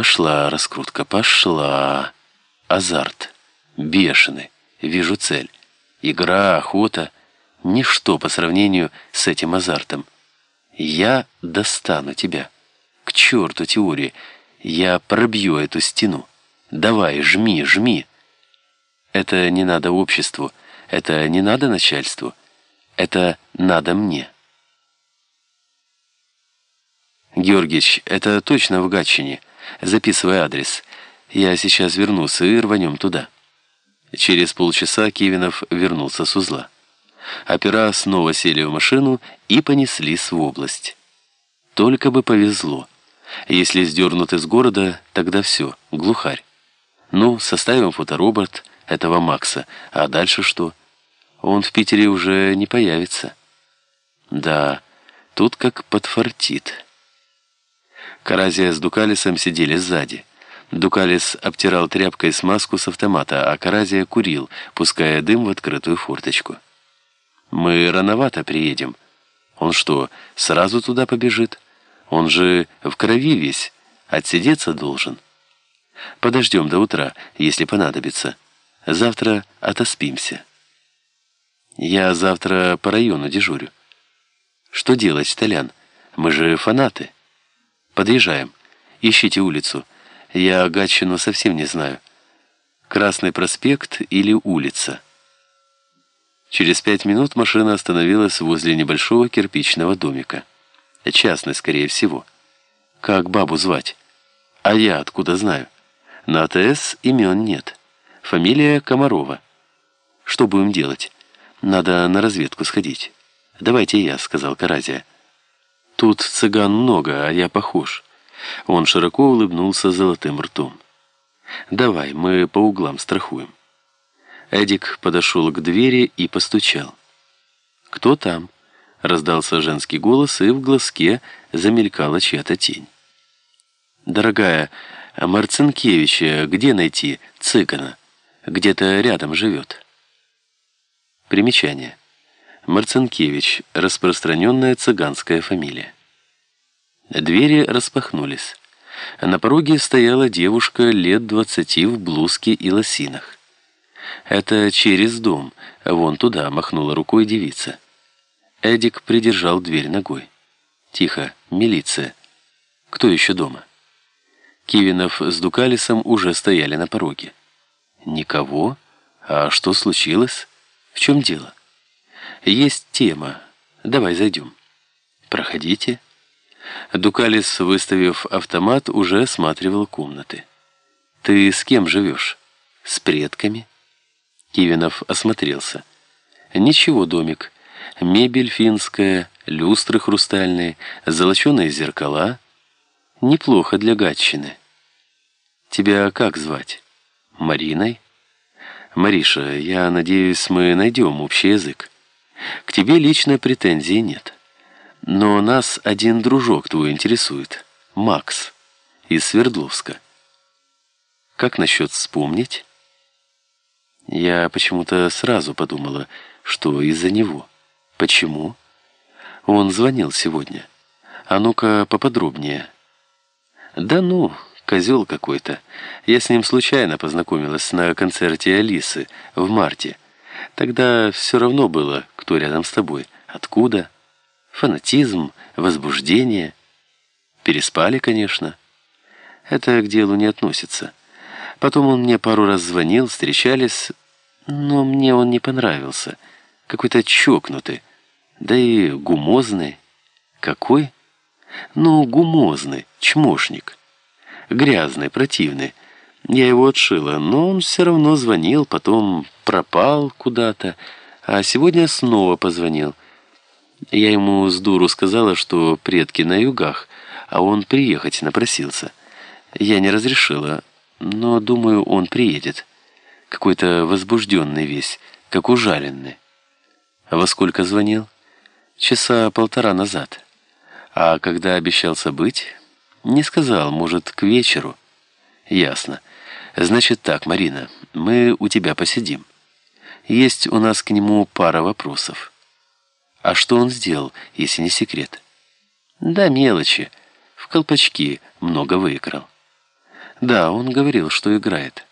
Пошла раскрутка, пошла. Азарт. Бешеный. Вижу цель. Игра, охота. Ничто по сравнению с этим азартом. Я достану тебя. К черту теории. Я пробью эту стену. Давай, жми, жми. Это не надо обществу. Это не надо начальству. Это надо мне. Георгич, это точно в Гатчине. Записывай адрес. Я сейчас вернусь и рванем туда. Через полчаса Кивинов вернулся с узла. Опера снова сели в машину и понеслись в область. Только бы повезло. Если сдернут из города, тогда все, глухарь. Ну, составим фоторобот этого Макса, а дальше что? Он в Питере уже не появится. Да, тут как подфартит. Каразия с Дукалисом сидели сзади. Дукалис обтирал тряпкой смазку с автомата, а Каразия курил, пуская дым в открытую форточку. «Мы рановато приедем. Он что, сразу туда побежит? Он же в крови весь, отсидеться должен. Подождем до утра, если понадобится. Завтра отоспимся. Я завтра по району дежурю. Что делать, Толян? Мы же фанаты». Подъезжаем. Ищите улицу. Я Гатчину совсем не знаю. Красный проспект или улица. Через пять минут машина остановилась возле небольшого кирпичного домика. Частный, скорее всего. Как бабу звать? А я откуда знаю? На АТС имен нет. Фамилия Комарова. Что будем делать? Надо на разведку сходить. Давайте я, сказал Каразия. Тут цыган много, а я похож. Он широко улыбнулся золотым ртом. Давай, мы по углам страхуем. Эдик подошел к двери и постучал. «Кто там?» — раздался женский голос, и в глазке замелькала чья-то тень. «Дорогая, Марцинкевича где найти цыгана? Где-то рядом живет». Примечание. Марцинкевич – распространенная цыганская фамилия. Двери распахнулись. На пороге стояла девушка лет двадцати в блузке и лосинах. «Это через дом, вон туда», — махнула рукой девица. Эдик придержал дверь ногой. «Тихо, милиция. Кто еще дома?» Кивинов с Дукалисом уже стояли на пороге. «Никого? А что случилось? В чем дело?» Есть тема. Давай зайдем. Проходите. Дукалис, выставив автомат, уже осматривал комнаты. Ты с кем живешь? С предками? Кивинов осмотрелся. Ничего, домик. Мебель финская, люстры хрустальные, золоченые зеркала. Неплохо для гатчины. Тебя как звать? Мариной? Мариша, я надеюсь, мы найдем общий язык. К тебе лично претензий нет. Но нас один дружок твой интересует. Макс. Из Свердловска. Как насчет вспомнить? Я почему-то сразу подумала, что из-за него. Почему? Он звонил сегодня. А ну-ка поподробнее. Да ну, козел какой-то. Я с ним случайно познакомилась на концерте Алисы в марте. Тогда все равно было, кто рядом с тобой. Откуда? Фанатизм, возбуждение. Переспали, конечно. Это к делу не относится. Потом он мне пару раз звонил, встречались, но мне он не понравился. Какой-то чокнутый, да и гумозный. Какой? Ну, гумозный, чмошник. Грязный, противный. Я его отшила, но он все равно звонил, потом пропал куда-то, а сегодня снова позвонил. Я ему с дуру сказала, что предки на югах, а он приехать напросился. Я не разрешила, но, думаю, он приедет. Какой-то возбужденный весь, как ужаленный. А во сколько звонил? Часа полтора назад. А когда обещался быть, не сказал, может, к вечеру. Ясно. Значит так, Марина, мы у тебя посидим. Есть у нас к нему пара вопросов. А что он сделал, если не секрет? Да мелочи. В колпачки много выиграл. Да, он говорил, что играет.